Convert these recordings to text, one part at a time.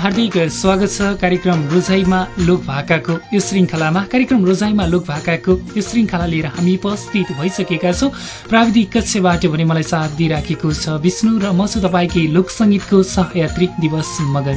हार्दिक स्वागत छ कार्यक्रम रोजाइमा लोक भाकाको यो श्रृङ्खलामा। कार्यक्रम रोजाइमा लोक भाकाको यो श्रृङ्खला लिएर हामी उपस्थित भइसकेका छौँ। प्राविधिक कक्षबाट भने मलाई साथ दिइराखेको छ विष्णु र म छु तपाईँकै लोकसङ्गीतको सहयात्री दिवस मगर।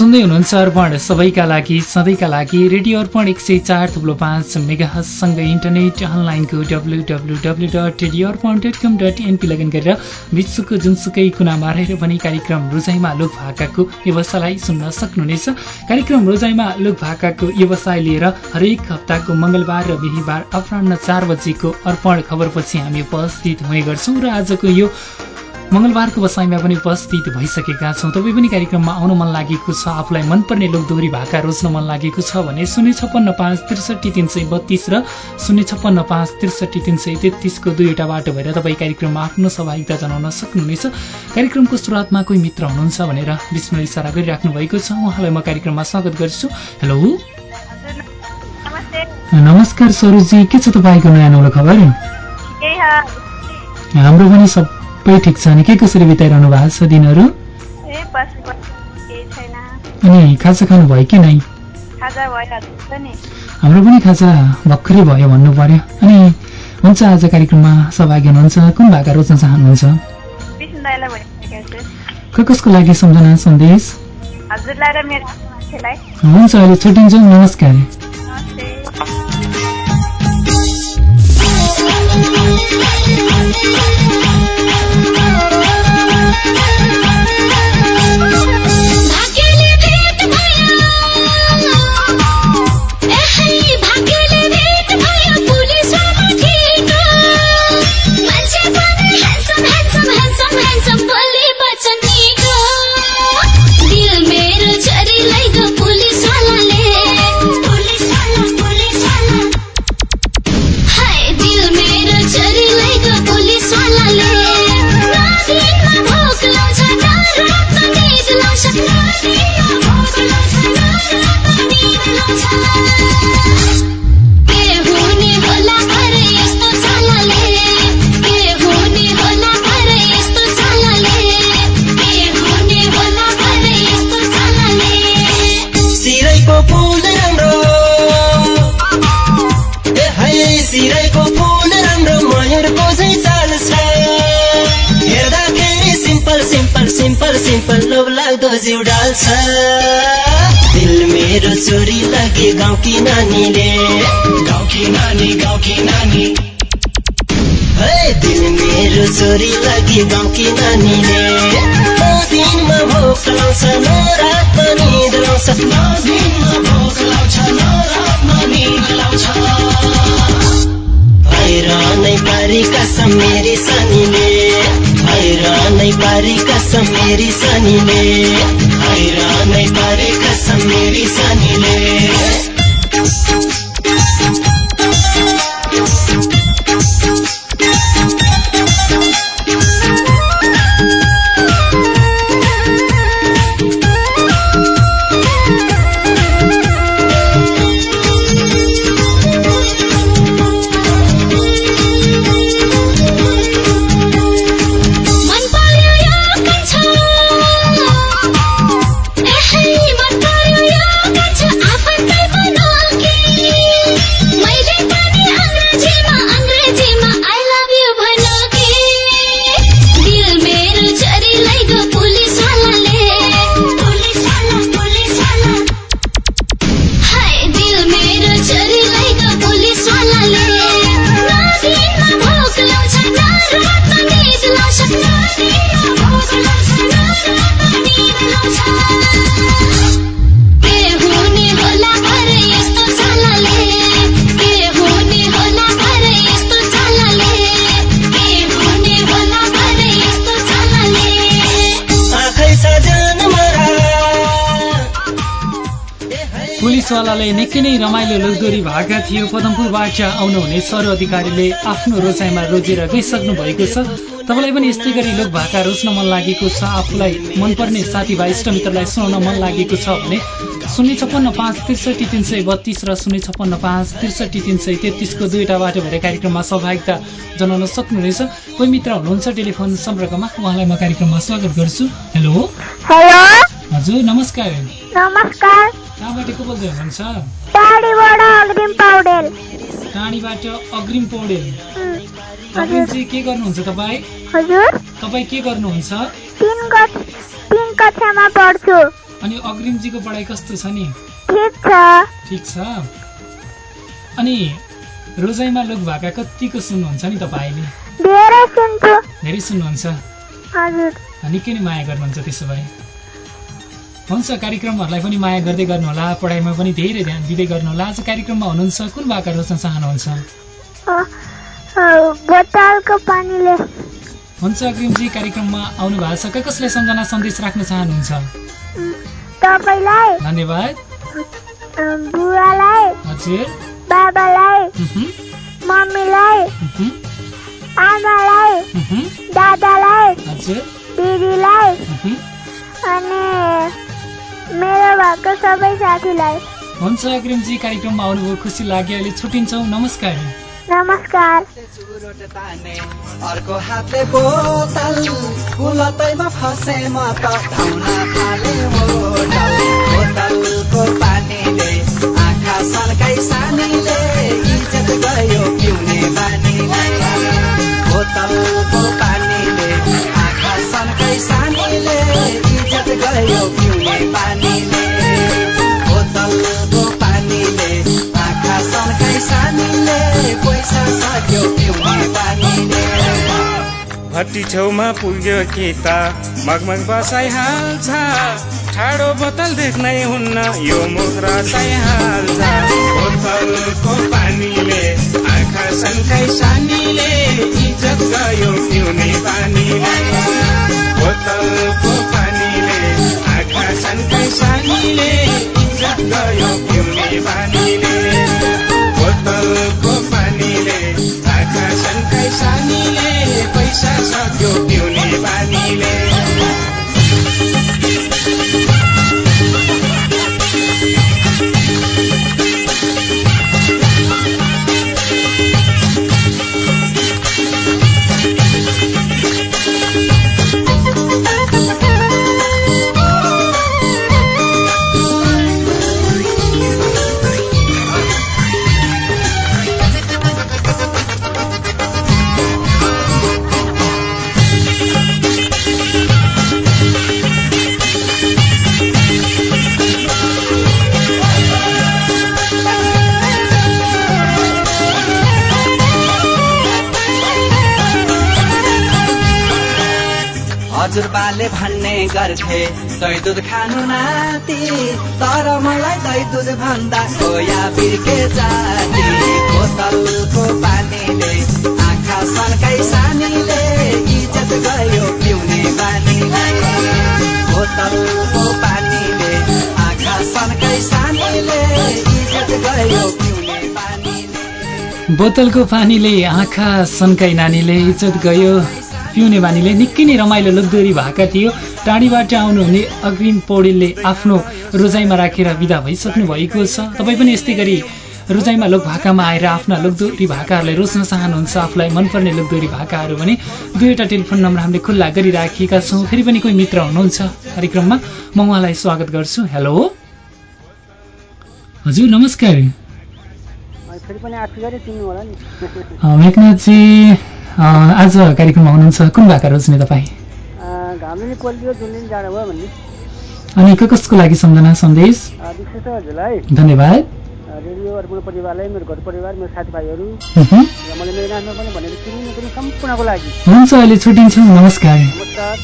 सुन्दै हुनुहुन्छ अर्पण। सबैका लागि सधैँका लागि रेडियो अर्पण एक सय चार थुप्रो पाँच मेगासँगै इन्टरनेट अनलाइनको W W W dot radio Arpan dot com dot NP login गरेर विश्वको जुनसुकै कुनामा रहेर पनि कार्यक्रम रोजाइमा लोक भाकाको व्यवसायलाई सुन्न सक्नुहुनेछ। कार्यक्रम रोजाइमा लोक भाकाको व्यवसाय लिएर हरेक हप्ताको मङ्गलबार र बिहिबार अपरान्न चार बजेको अर्पण खबरपछि हामी उपस्थित हुने गर्छौँ र आजको यो मङ्गलबारको बसाइमा पनि उपस्थित भइसकेका छौँ। तपाईँ पनि कार्यक्रममा आउन मन लागेको छ। आफूलाई मनपर्ने लोकदोहोरी भाका रोज्न मन लागेको छ भने शून्य छप्पन्न पाँच त्रिसठी तिन सय बत्तिस र शून्य छप्पन्न पाँच त्रिसठी तिन सय तेत्तिसको दुईवटा बाटो भएर तपाईँ कार्यक्रममा आफ्नो सहभागिता जनाउन सक्नुहुनेछ। कार्यक्रमको सुरुवातमा कोही मित्र हुनुहुन्छ भनेर विष्णु इसारा गरिराख्नु भएको छ। उहाँलाई म कार्यक्रममा स्वागत गर्छु। हेलो। नमस्कार सरोजी के छ तपाईँको नयाँ नौलो खबर? हाम्रो पनि सब सबै ठिक छ अनि के कसरी बिताइरहनु भएको छ दिनहरू? अनि खाजा खानु भयो कि नै? हाम्रो पनि खाजा भर्खरै भयो भन्नु पर्यो। अनि हुन्छ आज कार्यक्रममा सहभागी हुनुहुन्छ। कुन भाका रोज्न चाहनुहुन्छ? कसको लागि सम्झना सन्देश? हुन्छ अहिले छुट्टिन्छौँ। नमस्कार। जिउ डाल्छ दिल मेरो छोरी लगे गाउँकी नानीले गाउँकी नानी गाउँकी नानी दिल मेरो छोरी लगे गाउँकी नानीले दिनमा भोक लाउँछ नरातमा निद लाउँछ दिनमा भोक लाउँछ नरातमा निद लाउँछ भएर नै। पारी कसम मेरी सनीले हैरानै पारी कसम मेरी सनीले हैरानै पारी कसम मेरी सनीले पुलिसवालाले निकै नै रमाइलो लोकदोरी भएका थियो पदमपुरबाट आउनुहुने सर अधिकारीले आफ्नो रोजाइमा रोजेर गइसक्नु भएको छ। तपाईँलाई पनि यस्तै गरी लोक भाका रोज्न मन लागेको छ। आफूलाई मनपर्ने साथीभाइ इष्टमित्रलाई सुनाउन मन लागेको छ भने शून्य छप्पन्न पाँच त्रिसठी तिन सय बत्तिस र शून्य छप्पन्न पाँच त्रिसठी तिन सय तेत्तिसको दुईवटा बाटो भएर कार्यक्रममा सहभागिता जनाउन सक्नुहुनेछ। कोही मित्र हुनुहुन्छ टेलिफोन सम्पर्कमा? उहाँलाई म कार्यक्रममा स्वागत गर्छु। हेलो। हेलो। हजुर नमस्कार। नमस्कार। कहाँबाट को बोल्दै हुनुहुन्छ? टाढीबाट अग्रिम पौडेल। अग्रिम चाहिँ के गर्नुहुन्छ तपाईँ? हजुर। तपाईँ के गर्नुहुन्छ? कक्षामा पढ्छु। अनि अग्रिमजीको पढाइ कस्तो छ नि? ठिक छ। अनि रोजाइमा लोक भाका कतिको सुन्नुहुन्छ नि तपाईँले धेरै सुन्नुहुन्छ। निकै नै माया गर्नुहुन्छ त्यसो भए? हुन्छ कार्यक्रमहरूलाई पनि माया गर्दै गर्नुहोला पढाइमा पनि धेरै ध्यान दिँदै गर्नुहोला। आज कार्यक्रममा हुनुहुन्छ कुन भाका रोज्न चाहनुहुन्छ हुन्छ अग्रिमजी कार्यक्रममा आउनु भएको छ कसलाई सम्झना सन्देश राख्न चाहनुहुन्छ? धन्यवाद। हजुर। बाबालाई। मम्मीलाई। आमालाई। दादालाई। हजुर। दिदीलाई। अनि मेरो भएको सबै साथीलाई हुन्छ अग्रिमजी कार्यक्रममा आउनुभयो खुसी लाग्यो अहिले छुट्टिन्छौँ। नमस्कार। नमस्कार। अर्को हातले बोतल कुलतैमा फसे म त धाउन थाले मोटल बोतलको पानीले आँखा सल्काइ सानीले इज्जत गयो पिउने बानीले। बोतलको पानीले सल्काइ सानीले इज्जत गयो पिउने पानीले बोतलको पानीले आँखा सल्काइ सानीले पैसा सक्यो पिउने पानीले भट्टी छेउमा पुग्यो कि त मगमग बसाइहाल्छ ठाडो बोतल देख्नै हुन्न। यो मुख रसाइहाल्छ बोतलको पानीले सन्काइ सानीले इज्जत गयो पिउने पानीले बोतलको पानीले सन्काइ सानीले इज्जत गयो पिउने पानीले बोतलको पानीले सन्काइ सानीले पैसा सक्यो पिउने पानीले गर्थे तर मलाई भन्दा बोतलको पानीले पानीले सानीले इज्जत गयो पिउने पानीले बोतलको पानीले आँखा सन्काई नानीले इज्जत गयो। पिउने बानीले निकै नै रमाइलो लोकदोरी भएका थियो। टाढीबाट आउनुहुने अग्रिम पौडेलले आफ्नो रोजाइमा राखेर विदा भइसक्नु भएको छ। तपाईँ पनि यस्तै गरी रोजाइमा लोक भाकामा आएर आफ्ना लोकदोरी भाकाहरूलाई रोज्न चाहनुहुन्छ आफूलाई मनपर्ने लोकदोरी भाकाहरू भने दुईवटा टेलिफोन नम्बर हामीले खुल्ला गरिराखेका छौँ। फेरि पनि कोही मित्र हुनुहुन्छ कार्यक्रममा म उहाँलाई स्वागत गर्छु। हेलो। हजुर नमस्कार। मेघनाथजी। आज कार्यक्रममा हुनुहुन्छ कुन भाका रोज्ने तपाईँ अनि कसको लागि सम्झना सन्देश? धन्यवाद। रेडियो अर्पण परिवारलाई मेरो घर परिवार मेरो साथीभाइहरू। मैले मेरो नाममा पनि भनेर चिनिने पनि सम्पूर्णको लागि। हुन्छ अहिले छुट्टिन्छौँ। नमस्कार। नमस्कार।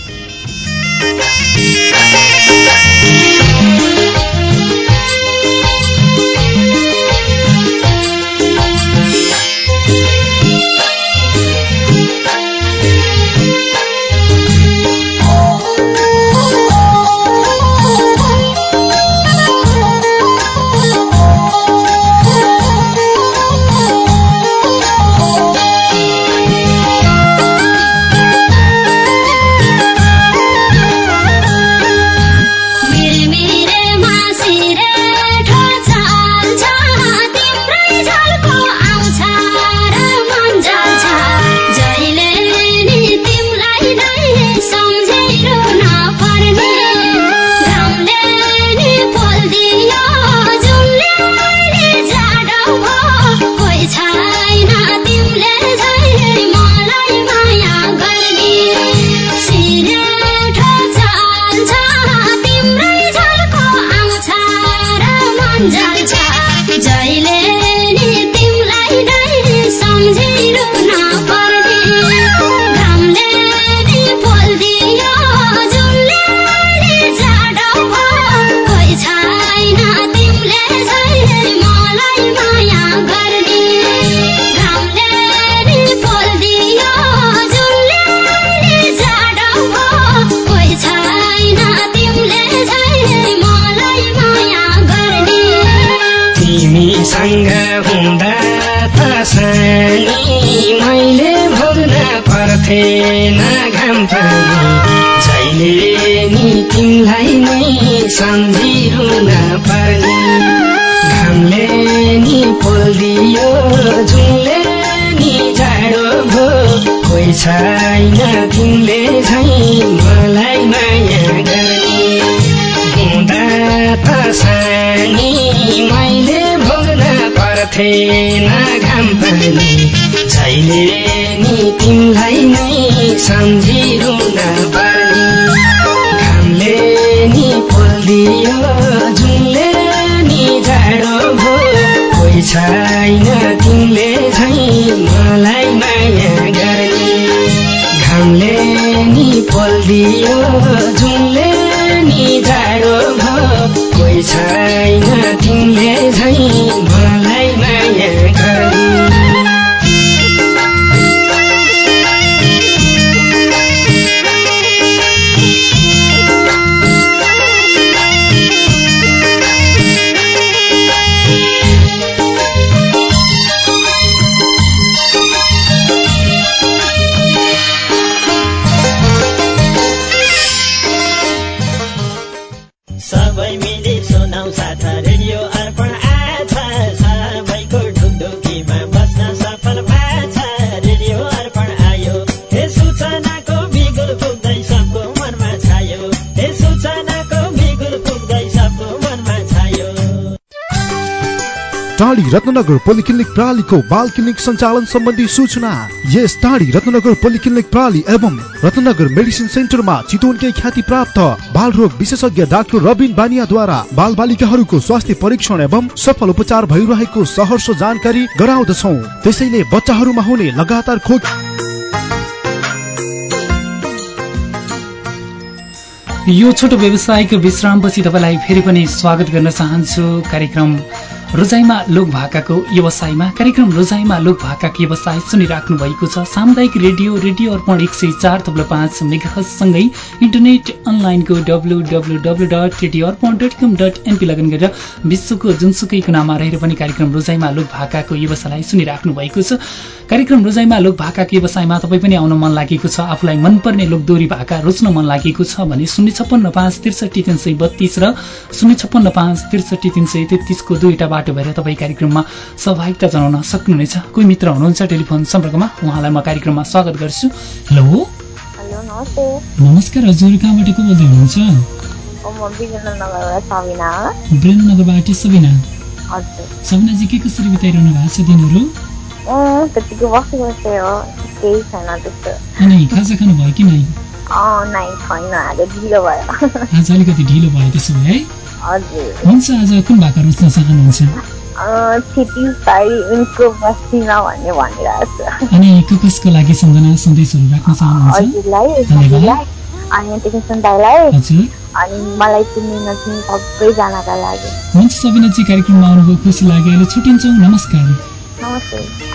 नै सम्झिरुन पर्ने। घामले नि पोलिदियो जुनले नि जाडो भो कोही छैन तिमीले झै मलाई माया गर्ने। हुँदा त सानी मैले भोग्न पर्थेन घाम पनि। जहिले नि तिमीलाई नै सम्झिरुन पर्ने पोलिदियो जुनले नि जाडो भो कोही छैन तिमीले झै मलाई माया गर्ने। घामले नि पोलिदियो जुनले नि जाडो भयो कोही छैन तिमीले झै टाढी रत्नगर पोलिक्लिनिक प्रणालीको बाल क्लिनिक सञ्चालन सम्बन्धी सूचना। यस टाढी रत्नगर पोलिक्लिनिक प्रणाली एवं रत्नगर मेडिसिन सेन्टरमा चितवनकै ख्याति प्राप्त बाल रोग विशेषज्ञ डाक्टर रबिन बानियाद्वारा बाल बालिकाहरूको स्वास्थ्य परीक्षण एवं सफल उपचार भइरहेको सहर्ष जानकारी गराउँदछौ। त्यसैले बच्चाहरूमा हुने लगातार खोक यो छोटो व्यावसायिक विश्रामपछि तपाईँलाई फेरि पनि स्वागत गर्न चाहन्छु। कार्यक्रम रोजाइमा लोक भाकाको व्यवसायमा कार्यक्रम रोजाइमा लोक भाकाको व्यवसाय सुनिराख्नु भएको छ। सामुदायिक रेडियो रेडियो अर्पण एक सय चार थप्लो पाँच मेगासँगै इन्टरनेट अनलाइनको W W W dot radio Arpan dot com dot NP log in गरेर विश्वको जुनसुकै कुनामा रहेर पनि कार्यक्रम रोजाइमा लोक भाकाको व्यवसायलाई सुनिराख्नु भएको छ। कार्यक्रम रोजाइमा लोक भाकाको व्यवसायमा तपाईँ पनि आउन मन लागेको छ। आफूलाई मनपर्ने लोकदोरी भाका रोज्न मन लागेको छ भने शून्य छप्पन्न पाँच त्रिसठी तिन सय बत्तिस र शून्य छप्पन्न पाँच त्रिसठी तिन सय तेत्तिसको दुईवटा बाटो भएर तपाईँ कार्यक्रममा सहभागिता जनाउन सक्नुहुनेछ। कोही मित्र हुनुहुन्छ टेलिफोन सम्पर्कमा उहाँलाई म कार्यक्रममा स्वागत गर्छु। हेलो? नमस्कार हजुर कहाँबाट को बोल्दै हुनुहुन्छ? वीरेन्द्रनगरबाट सबिना। सबिनाजी के कसरी बिताइरहनु भएको छ दिनहरू? अनि खाजा खानुभयो कि नै? आज अलिकति ढिलो भयो त्यसो भए है। हजुर। हुन्छ आज कुन भाका रोज्न चाहनुहुन्छ अँ, क्षितिज तारी उनको बस्तीमा भन्ने भनिरहेको छु। अनि कसको लागि सम्झना सन्देशहरू राख्न चाहनुहुन्छ हजुरलाई धन्यवाद। साथीलाई अनि टेन्सन दाईलाई हजुर। अनि मलाई चिन्ने नचिन्ने सबैजनाका लागि। हुन्छ सबिनाजी कार्यक्रममा आउनुभयो खुसी लाग्यो। अहिले छुट्टिन्छौँ। नमस्कार। नमस्ते।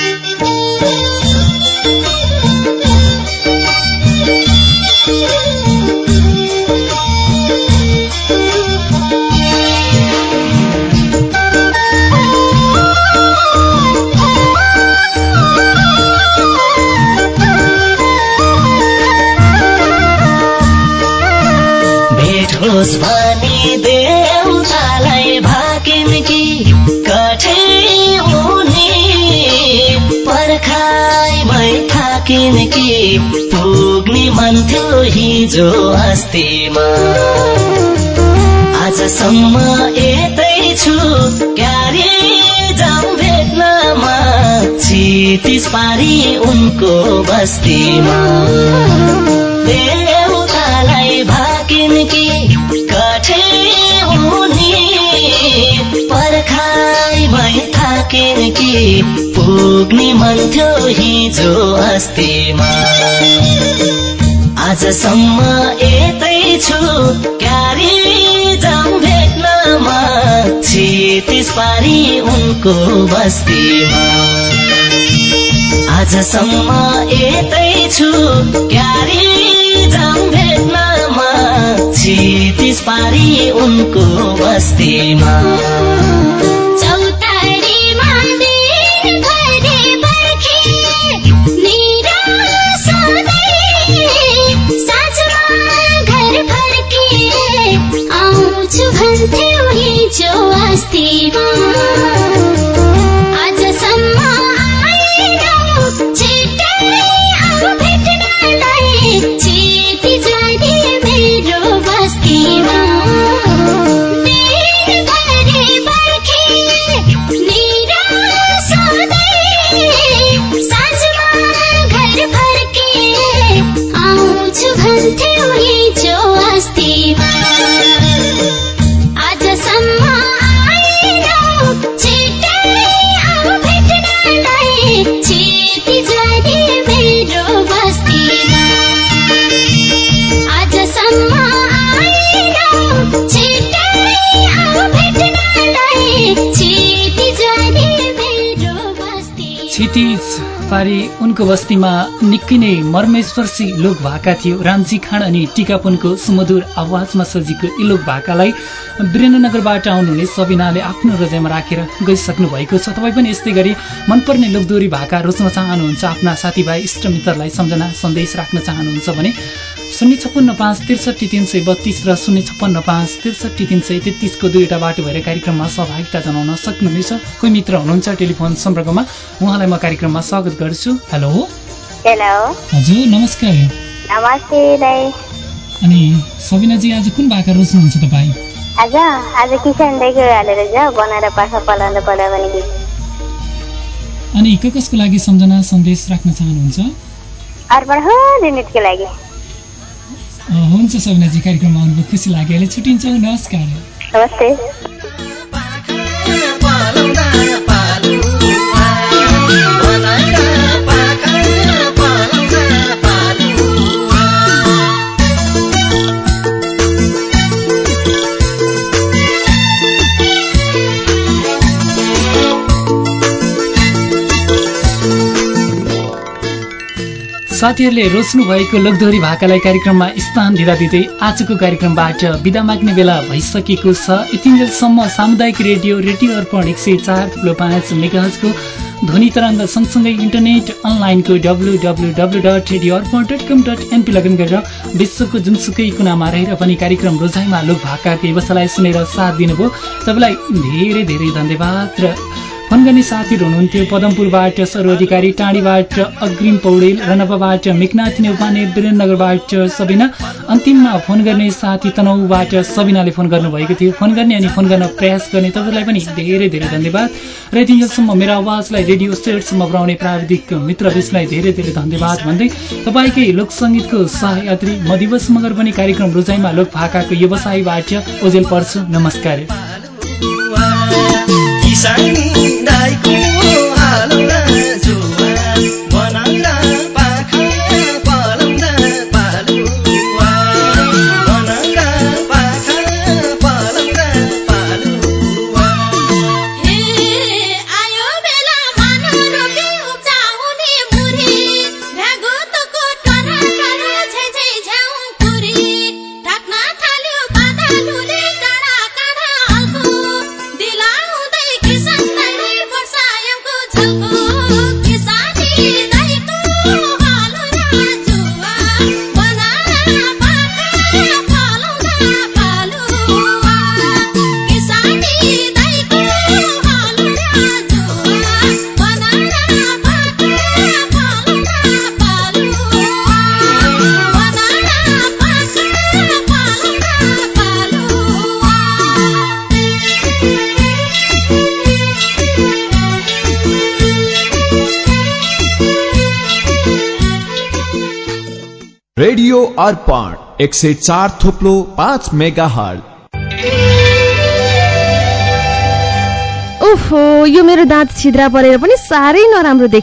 थाकिन् कि पुग्ने मन थियो हिजो अस्तिमा। आजसम्म यतै छु क्यारे जाउँ भेट्नमा छितिस पारी उनको बस्तीमा। थाकिन् कि पुग्ने मन थियो हिजो अस्तिमा। आजसम्म यतै छु क्यारे जाउँ भेट्नमा छितिस पारी उनको बस्तीमा। आजसम्म यतै छु क्यारे जाउँ भेट्नमा छितिस पारी उनको बस्तीमा। क्षितिज उनको बस्तीमा निकै नै मर्मेस्पर्शी लोक भाका थियो। रामजी खाँड अनि टिकापुनको सुमधुर आवाजमा सजिएको यी लोक भाकालाई वीरेन्द्रनगरबाट आउनुहुने सबिनाले आफ्नो हृदयमा राखेर गइसक्नु भएको छ। तपाईँ पनि यस्तै गरी मनपर्ने लोकदोरी भाका रोज्न चाहनुहुन्छ आफ्ना साथीभाइ इष्टमित्रलाई सम्झना सन्देश राख्न चाहनुहुन्छ भने शून्य छप्पन्न पाँच त्रिसठी तिन सय बत्तिस र शून्य छप्पन्न पाँच त्रिसठी तिन सय तेत्तिसको दुईवटा बाटो भएर कार्यक्रममा सहभागिता जनाउन सक्नुहुनेछ। कोही मित्र हुनुहुन्छ टेलिफोन सम्पर्कमा उहाँलाई म कार्यक्रममा स्वागत गर्छु। हेलो। हेलो हजुर नमस्कार। नमस्ते अनि सबिनाजी आज कुन भाका रोज्नुहुन्छ तपाईँ? आज आज किसान दाईको हालेर जा बनाएर पाखा पलाउँदा पढा भने गीत अनि को कसको लागि सम्झना सन्देश राख्न चाहनुहुन्छ? अर्पण हो युनिटको लागि। हुन्छ सबिनाजी कार्यक्रममा आउनुभयो खुसी लाग्यो। अहिले छुट्टिन्छौँ नमस्कार। नमस्ते। साथीहरूले रोज्नु भएको लोकदोहोरी भाकालाई कार्यक्रममा स्थान दिँदा दिँदै आजको कार्यक्रमबाट बिदा माग्ने बेला भइसकेको छ। यतिन्जेलसम्म सामुदायिक रेडियो रेडियो अर्पण एक सय चार ठुलो पाँच मेगाजको ध्वनि तरङ्ग सँगसँगै इन्टरनेट अनलाइनको W W W dot radio Arpan dot com dot NP log in गरेर विश्वको जुनसुकै कुनामा रहेर पनि कार्यक्रम रोजाइमा लोक भाकाको व्यवसायलाई सुनेर साथ दिनुभयो। तपाईँलाई धेरै धेरै धन्यवाद र फोन गर्ने साथीहरू हुनुहुन्थ्यो पदमपुरबाट सर अधिकारी टाढीबाट अग्रिम पौडेल रनपाबाट मेघनाथ नेउपाने वीरेन्द्रनगरबाट सबिना। अन्तिममा फोन गर्ने साथी तनहुबाट सबिनाले फोन गर्नुभएको थियो। फोन गर्ने अनि फोन गर्न प्रयास गर्ने तपाईँलाई पनि धेरै धेरै धन्यवाद। र यतिन्जेलसम्म मेरो आवाजलाई रेडियो सेटसम्म पुर्याउने प्राविधिक मित्र विषलाई धेरै धेरै धन्यवाद भन्दै तपाईँकै लोकसङ्गीतको सहयात्री म दिवस मगर पनि कार्यक्रम रोजाइमा लोक भाकाको व्यवसायबाट ओजेल पर्छु। नमस्कार। अर्पण एक सय चार थोप्लो पाँच मेगा हल ओहो यो मेरो दाँत छिद्रा परेर पनि साह्रै नराम्रो देख